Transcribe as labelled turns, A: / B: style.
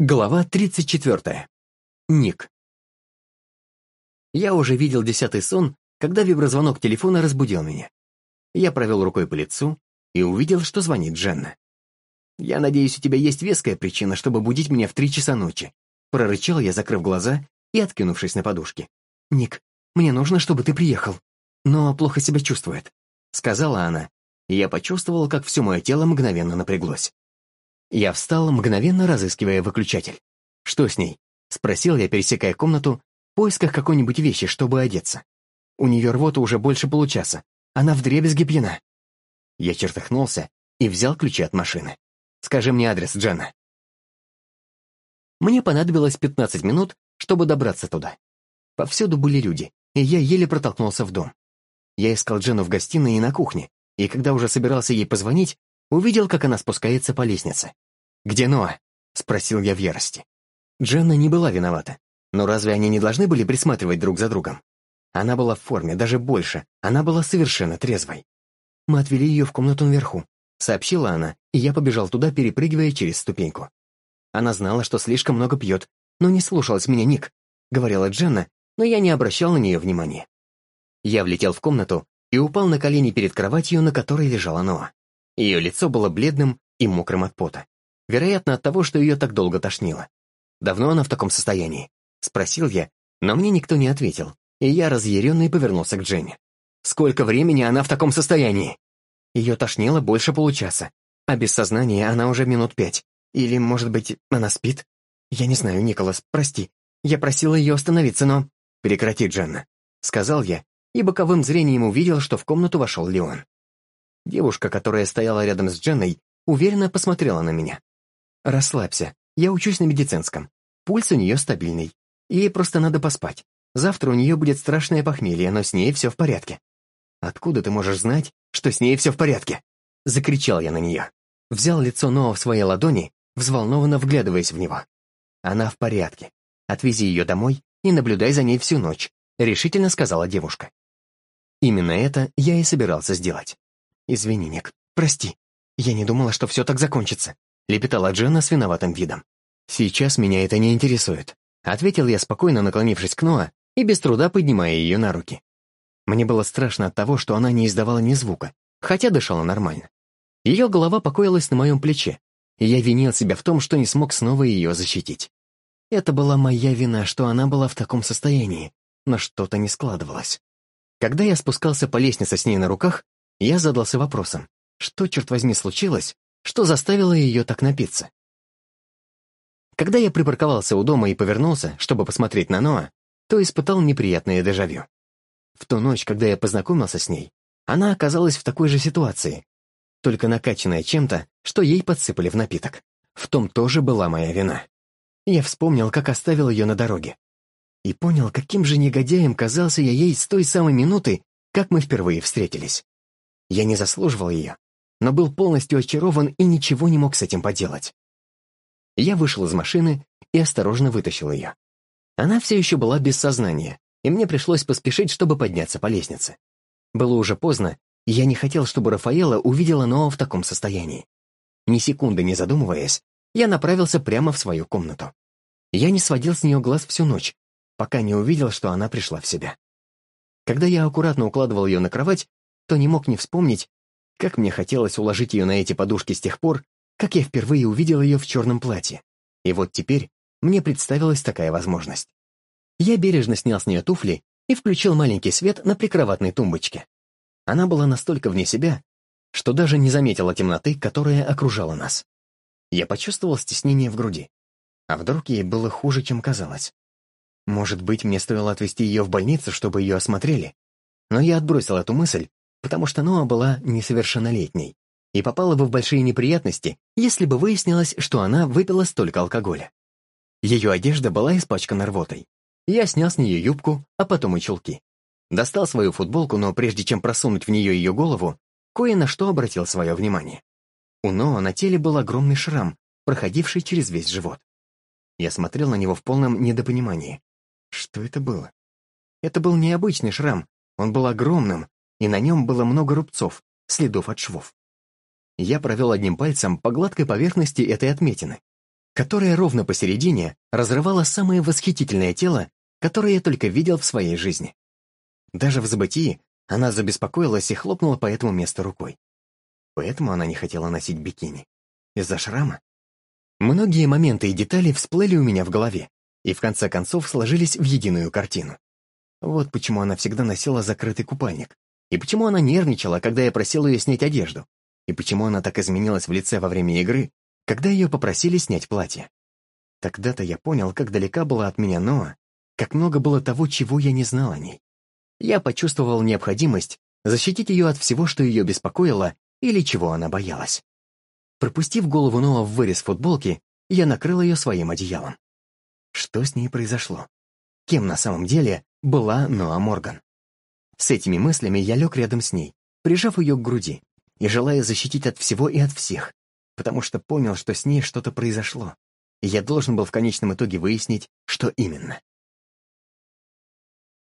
A: Глава 34. Ник. Я уже видел десятый сон, когда виброзвонок телефона разбудил меня. Я провел рукой по лицу и увидел, что звонит Дженна. «Я надеюсь, у тебя есть веская причина, чтобы будить меня в три часа ночи», прорычал я, закрыв глаза и откинувшись на подушке. «Ник, мне нужно, чтобы ты приехал, но плохо себя чувствует», сказала она, я почувствовал, как все мое тело мгновенно напряглось. Я встал, мгновенно разыскивая выключатель. «Что с ней?» — спросил я, пересекая комнату, в поисках какой-нибудь вещи, чтобы одеться. У нее рвота уже больше получаса. Она вдребезги пьяна. Я чертыхнулся и взял ключи от машины. «Скажи мне адрес, Дженна». Мне понадобилось 15 минут, чтобы добраться туда. Повсюду были люди, и я еле протолкнулся в дом. Я искал Дженну в гостиной и на кухне, и когда уже собирался ей позвонить, увидел, как она спускается по лестнице. «Где Ноа?» — спросил я в ярости. Дженна не была виновата. Но разве они не должны были присматривать друг за другом? Она была в форме, даже больше. Она была совершенно трезвой. «Мы отвели ее в комнату наверху», — сообщила она, и я побежал туда, перепрыгивая через ступеньку. Она знала, что слишком много пьет, но не слушалась меня Ник, — говорила Дженна, но я не обращал на нее внимания. Я влетел в комнату и упал на колени перед кроватью, на которой лежала Ноа. Ее лицо было бледным и мокрым от пота. Вероятно, от того, что ее так долго тошнило. «Давно она в таком состоянии?» — спросил я, но мне никто не ответил, и я разъяренный повернулся к Дженни. «Сколько времени она в таком состоянии?» Ее тошнило больше получаса, а без сознания она уже минут пять. Или, может быть, она спит? Я не знаю, Николас, прости. Я просила ее остановиться, но... «Прекрати, Дженна», — сказал я, и боковым зрением увидел, что в комнату вошел Леон. Девушка, которая стояла рядом с Дженной, уверенно посмотрела на меня. «Расслабься, я учусь на медицинском. Пульс у нее стабильный. Ей просто надо поспать. Завтра у нее будет страшное похмелье, но с ней все в порядке». «Откуда ты можешь знать, что с ней все в порядке?» Закричал я на нее. Взял лицо Ноа в свои ладони, взволнованно вглядываясь в него. «Она в порядке. Отвези ее домой и наблюдай за ней всю ночь», решительно сказала девушка. Именно это я и собирался сделать. «Извини, Ник, прости. Я не думала, что все так закончится», — лепетала Дженна с виноватым видом. «Сейчас меня это не интересует», — ответил я, спокойно наклонившись к Ноа и без труда поднимая ее на руки. Мне было страшно от того, что она не издавала ни звука, хотя дышала нормально. Ее голова покоилась на моем плече, и я винил себя в том, что не смог снова ее защитить. Это была моя вина, что она была в таком состоянии, но что-то не складывалось. Когда я спускался по лестнице с ней на руках, я задался вопросом, что, черт возьми, случилось, что заставило ее так напиться? Когда я припарковался у дома и повернулся, чтобы посмотреть на Ноа, то испытал неприятное дежавю. В ту ночь, когда я познакомился с ней, она оказалась в такой же ситуации, только накачанная чем-то, что ей подсыпали в напиток. В том тоже была моя вина. Я вспомнил, как оставил ее на дороге. И понял, каким же негодяем казался я ей с той самой минуты, как мы впервые встретились. Я не заслуживал ее, но был полностью очарован и ничего не мог с этим поделать. Я вышел из машины и осторожно вытащил ее. Она все еще была без сознания, и мне пришлось поспешить, чтобы подняться по лестнице. Было уже поздно, и я не хотел, чтобы Рафаэла увидела Ноа в таком состоянии. Ни секунды не задумываясь, я направился прямо в свою комнату. Я не сводил с нее глаз всю ночь, пока не увидел, что она пришла в себя. Когда я аккуратно укладывал ее на кровать, то не мог не вспомнить, как мне хотелось уложить ее на эти подушки с тех пор, как я впервые увидел ее в черном платье. И вот теперь мне представилась такая возможность. Я бережно снял с нее туфли и включил маленький свет на прикроватной тумбочке. Она была настолько вне себя, что даже не заметила темноты, которая окружала нас. Я почувствовал стеснение в груди. А вдруг ей было хуже, чем казалось? Может быть, мне стоило отвезти ее в больницу, чтобы ее осмотрели? Но я отбросил эту мысль потому что Ноа была несовершеннолетней и попала бы в большие неприятности, если бы выяснилось, что она выпила столько алкоголя. Ее одежда была испачкана рвотой. Я снял с нее юбку, а потом и чулки. Достал свою футболку, но прежде чем просунуть в нее ее голову, кое на что обратил свое внимание. У Ноа на теле был огромный шрам, проходивший через весь живот. Я смотрел на него в полном недопонимании. Что это было? Это был необычный шрам, он был огромным, и на нем было много рубцов, следов от швов. Я провел одним пальцем по гладкой поверхности этой отметины. которая ровно посередине разрывала самое восхитительное тело, которое я только видел в своей жизни. Даже в забытии она забеспокоилась и хлопнула по этому месту рукой. Поэтому она не хотела носить бикини. Из-за шрама. Многие моменты и детали всплыли у меня в голове, и в конце концов сложились в единую картину. Вот почему она всегда носила закрытый купальник, и почему она нервничала, когда я просил ее снять одежду, и почему она так изменилась в лице во время игры, когда ее попросили снять платье. Тогда-то я понял, как далека была от меня Ноа, как много было того, чего я не знал о ней. Я почувствовал необходимость защитить ее от всего, что ее беспокоило или чего она боялась. Пропустив голову Ноа в вырез футболки, я накрыл ее своим одеялом. Что с ней произошло? Кем на самом деле была Ноа Морган? С этими мыслями я лег рядом с ней, прижав ее к груди, и желая защитить от всего и от всех, потому что понял, что с ней что-то произошло, и я должен был в конечном итоге выяснить, что именно.